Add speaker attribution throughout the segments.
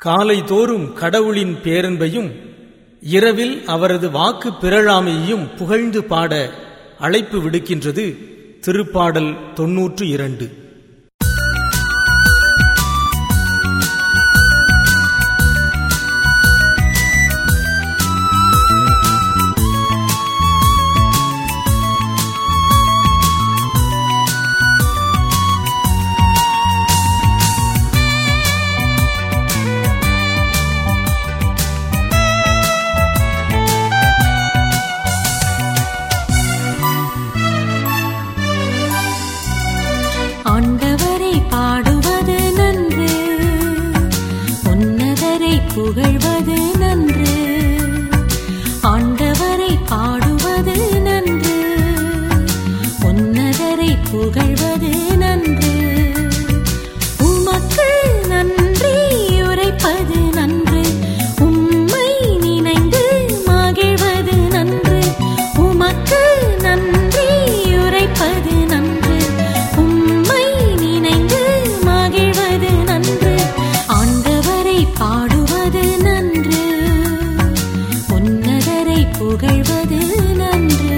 Speaker 1: காலை தோறும் கடவுளின் பேரன்பையும் இரவில் அவரது வாக்கு பிறழாமையையும் புகழ்ந்து பாட அழைப்பு விடுக்கின்றது திருப்பாடல் தொன்னூற்று இரண்டு.
Speaker 2: புகழ்வது நன்று. ஆண்டவரை பாடுவது நன்று. உன்னதரை புகழ்வது புகழ்வது நன்று.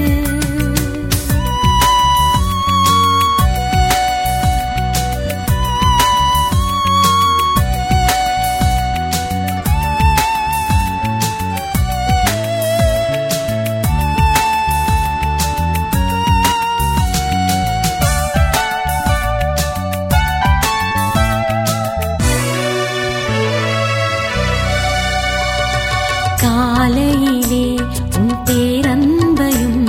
Speaker 2: காலையிலே பேரன்பையும்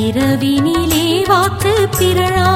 Speaker 2: இரவினிலே வாக்கு பிறழா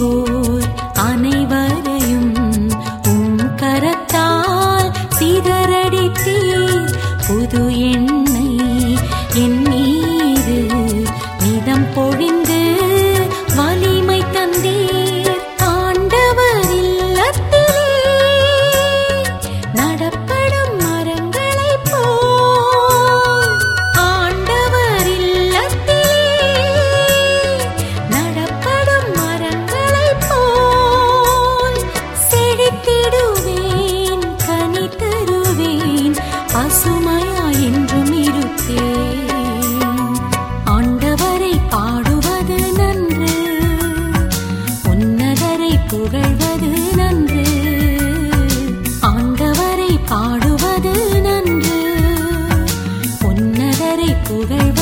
Speaker 2: செய்வோர் அனைவரையும் உம் கரத்தால் சிதறடித்தீர் புது எண்ணெய் தருவேன் என்றும் இருப்பேன் ஆண்டவரை பாடுவது நன்று உன்னதரை புகழ்வது நன்று ஆண்டவரை பாடுவது நன்று உன்னதரை புகழ்வது